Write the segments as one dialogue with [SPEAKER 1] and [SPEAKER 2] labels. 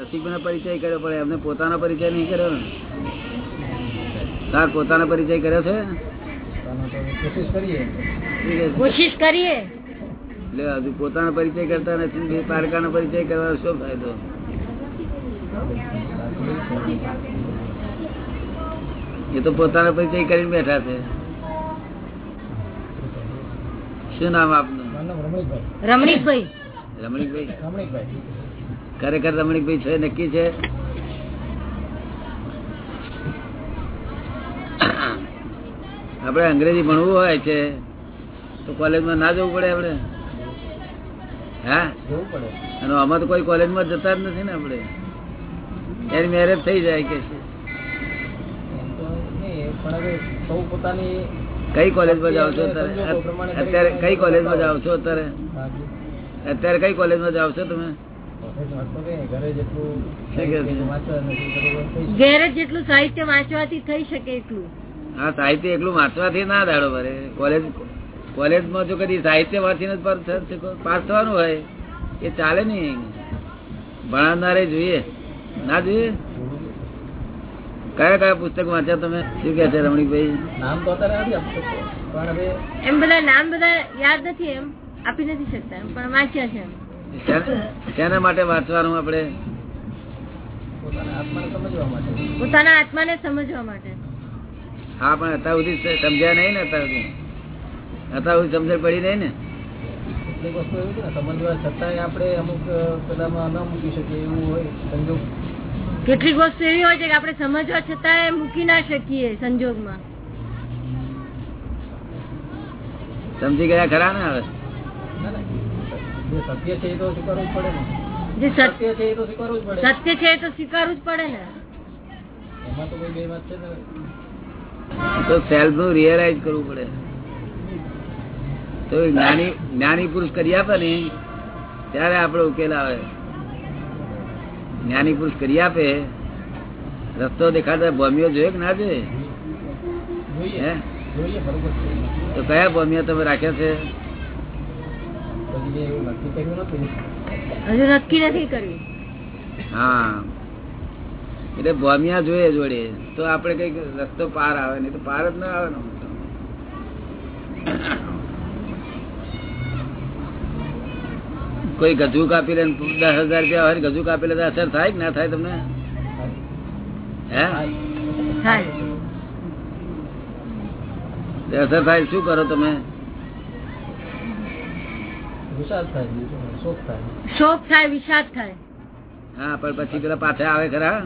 [SPEAKER 1] રસિકભાઈ પરિચય કર્યો પણ એમને પોતાનો પરિચય નહીં કર્યો ને? તાર પોતાનો પરિચય કર્યો છે?
[SPEAKER 2] કોશિશ કરીએ?
[SPEAKER 3] કોશિશ
[SPEAKER 1] એટલે હજુ પોતાનો પરિચય કરતા નથી ને પારકાનો પરિચય કરવાનો શું ફાયદો? એ તો પોતાનો પરિચય કરીને બેઠા છે. શું નામ આપનું?
[SPEAKER 2] રમણીકભાઈ
[SPEAKER 3] રમણીકભાઈ.
[SPEAKER 1] રમણીકભાઈ.
[SPEAKER 2] રમણીકભાઈ.
[SPEAKER 1] ખરેખર રમણીકભાઈ છે નક્કી છે? આપણે અંગ્રેજી ભણવું હોય છે તો કોલેજમાં ના જવું પડે આપણે? હા?
[SPEAKER 2] જવું પડે.
[SPEAKER 1] અને આમાં તો કોઈ કોલેજમાં જતા જ નથી ને આપણે? એની મેરેજ થઈ જાય કે છે? કઈ કોલેજમાં જાઓ છો અત્યારે કઈ કોલેજમાં જાઓ છો? અત્યારે? અત્યારે કઈ કોલેજમાં જાઓ છો તમે?
[SPEAKER 2] ઘરે જેટલું
[SPEAKER 3] સાહિત્ય વાંચવાથી થઈ શકે એટલું.
[SPEAKER 1] હા સાહિત્ય એટલું વાંચવાથી ના દાડો ભરે. કોલેજ કોલેજમાં જો કદી સાહિત્ય વાંચીને પાસ થવાનું હોય. એ ચાલે નહીં ભણાવનારે જોઈએ. ના જોઈએ? કયા કયા પુસ્તક વાંચ્યા તમે? શું કે છે રમણીકભાઈ
[SPEAKER 2] નામ તો
[SPEAKER 3] એમ બધા નામ બધા યાદ નથી એમ. આપી નથી શકતા એમ પણ વાંચ્યા છે એમ.
[SPEAKER 1] શેના- શેના માટે વાંચવાનું આપણે?
[SPEAKER 2] પોતાના આત્માને સમજવા માટે.
[SPEAKER 3] પોતાના આત્માને સમજવા માટે.
[SPEAKER 1] હા પણ અત્યાર સુધી સમજ્યા નહીં ને અત્યાર સુધી. અત્યાર સુધી સમજણ પડી નહીં ને?
[SPEAKER 2] કેટલીક વસ્તુ એવી છે ને સમજવા છતાંય આપણે અમુક પેલામાં ન મૂકી શકીએ એવું હોય સંજોગ.
[SPEAKER 3] કેટલીક વસ્તુ એવી હોય છે કે આપણે સમજવા છતાં મૂકી ના શકીએ સંજોગમાં.
[SPEAKER 1] સમજી ગયા ખરા ને હવે.
[SPEAKER 2] જે સત્ય છે એ તો સ્વીકારવું જ પડે ને.
[SPEAKER 3] જે સત્ય
[SPEAKER 2] સત્ય છે એ તો સ્વીકારવું જ પડે.
[SPEAKER 3] સત્ય છે એ તો સ્વીકારવું જ પડે ને.
[SPEAKER 2] એમાં તો કોઈ બે વાત છે
[SPEAKER 1] તો સેલ્ફનું રિયલાઇઝ કરવું પડે. તો જ્ઞાની જ્ઞાની પુરુષ કરી આપે ને ત્યારે આપણે ઉકેલ આવે. જ્ઞાની પુરુષ કરી આપે રસ્તો દેખાતા ભોમિયો જોયો કે ના જોઈએ?
[SPEAKER 2] જોઈએ.
[SPEAKER 1] હે?
[SPEAKER 2] જોઈએ બરોબર છે
[SPEAKER 1] તો કયા ભોમિયા તમે રાખ્યા છે
[SPEAKER 2] પછી જે એવું નક્કી કર્યું નથી
[SPEAKER 3] હજુ નક્કી નથી કર્યું.
[SPEAKER 1] હા. એટલે ભોમિયા જોઈએ જોડે. તો આપણે કંઈક રસ્તો પાર આવે ને તો પાર જ ના આવે કોઈ ગજુ કાપી લે દસ હજાર રૂપિયા હોય ગજુ કાપી લે અસર થાય કે ના થાય તમને? હે? અસર થાય શું કરો તમે?
[SPEAKER 2] શોખ થાય
[SPEAKER 3] શોક થાય. વિષાદ થાય.
[SPEAKER 1] હા પણ પછી પેલા પાછા આવે ખરા.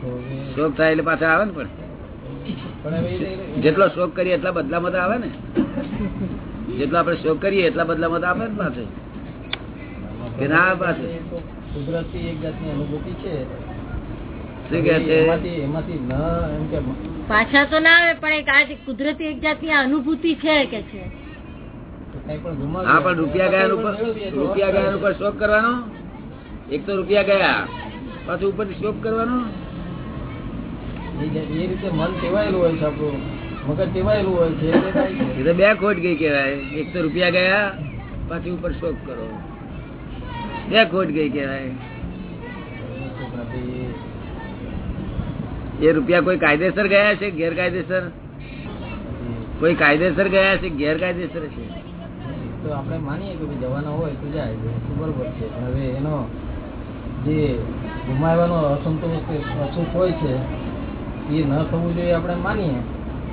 [SPEAKER 2] તો
[SPEAKER 1] શોક થાય એટલે પાછા આવે ને પણ. જેટલો શોક કરીએ એટલા બદલામાં તો આવે ને. જેટલો આપણે શોક કરીએ એટલા બદલામાં તો આવે ને પાછું. કે ના આવે પાછું.
[SPEAKER 2] કુદરતી એક જાતની અનુભૂતિ છે.
[SPEAKER 1] શું કે છે?
[SPEAKER 2] એમાંથી એમાંથી ન એમ કે
[SPEAKER 3] પાછા તો ના આવે પણ એક આ કુદરતી એક જાતની અનુભૂતિ છે કે છે?
[SPEAKER 1] હા પણ રૂપિયા ગયા ઉપર રૂપિયા ગયા ઉપર શોક કરવાનો? એક તો રૂપિયા ગયા પાછું ઉપર શોક કરવાનો?
[SPEAKER 2] એ રીતે મન ટેવાયેલું હોય છે આપણું. મગજ ટેવાયેલું હોય છે
[SPEAKER 1] એ તો બે ખોટ ગઈ કેવાય એક તો રૂપિયા ગયા પાછી ઉપર શોક કરો. બે ખોટ ગઈ કેવાય એ રૂપિયા કોઈ કાયદેસર ગયા છે ગેરકાયદેસર? કોઈ કાયદેસર ગયા છે ગેરકાયદેસર છે?
[SPEAKER 2] તો આપણે માનીએ કે જવાના હોય તો જાય બરોબર છે. હવે એનો જે ગુમાવવાનો અસંતોષ કે અસુખ હોય છે એ ન થવું જોઈએ આપણે માનીએ.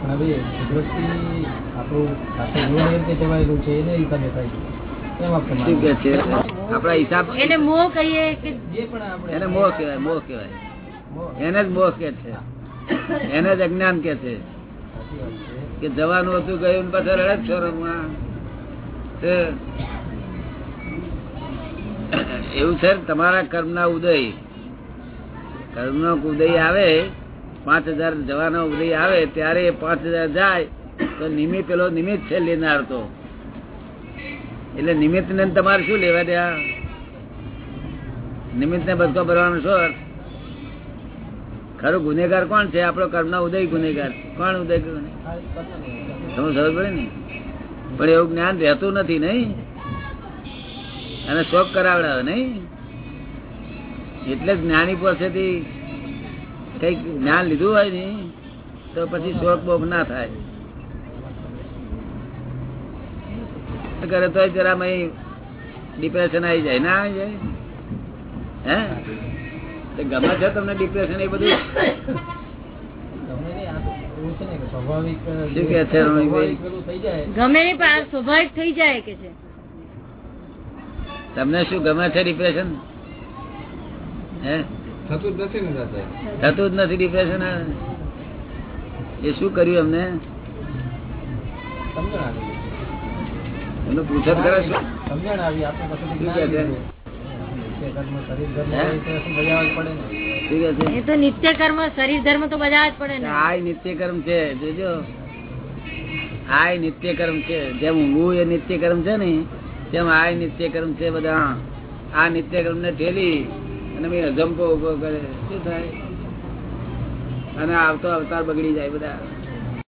[SPEAKER 2] પણ હવે કુદરતી આપણું સાથે જીવન એ રીતે ટેવાયેલું છે એને હિસાબે થાય છે. એમ આપણે
[SPEAKER 1] શું કે છે? આપણા હિસાબ
[SPEAKER 3] એને મોહ કહીએ કે
[SPEAKER 2] જે પણ આપણે
[SPEAKER 1] એને મોહ કહેવાય મોહ કહેવાય. એને જ મોહ કે છે. એને જ અજ્ઞાન કે છે. કે જવાનું હતું ગયું ને રડે. તે એવું છે તમારા કર્મ ના ઉદય. કર્મનો ઉદય આવે, પાંચ હજાર જવાનો ઉદય આવે, ત્યારે એ પાંચ હજાર જાય, તો નિમિત્ત પેલો નિમિત્ત છે લેનાર તો. એટલે નિમિત્ત ને તમારે શું લેવા દે નિમિત્ત ને બધો ભરવાનો શું અર્થ? ખરું, ગુનેગાર કોણ છે? આપણો કર્મના ઉદય ગુનેગાર. કોણ ઉદય ગુનેગાર સમજ પડે ને? પણ એવું જ્ઞાન રહેતું નથી, નહીં? અને શોખ કરાવડાવે, નહીં? એટલે જ્ઞાની પાસેથી કંઈક જ્ઞાન લીધું હોય ને, તો પછી શોખ બોક ના થાય. કરે તો જરા ડિપ્રેશન આવી જાય. ના આવી જાય? હે? ગમે છે તમને ડિપ્રેશન એ બધું?
[SPEAKER 2] તમને
[SPEAKER 1] શું
[SPEAKER 3] ગમે છે
[SPEAKER 1] ડિપ્રેશન
[SPEAKER 2] થતું જ નથી
[SPEAKER 1] થતું જ નથી ડિપ્રેશન એ શું કર્યું અમને
[SPEAKER 2] સમજણ આવી.
[SPEAKER 1] એમને પૂછો તો ખરા શું?
[SPEAKER 2] સમજણ આવી. આપણે
[SPEAKER 3] એ તો નિત્ય કર્મ શરીર ધર્મ તો બધા જ પડે
[SPEAKER 1] આ નિત્ય કર્મ છે જોજો. આ નિત્ય કર્મ છે. જેમ ઊંઘવું એ નિત્ય કર્મ છે ને તેમ આ નિત્ય કર્મ છે બધા. આ નિત્ય કર્મ ને ઠેલી અને મેં અજંપો ઊભો કરે. શું થાય? અને આવતો અવતાર બગડી જાય બધા.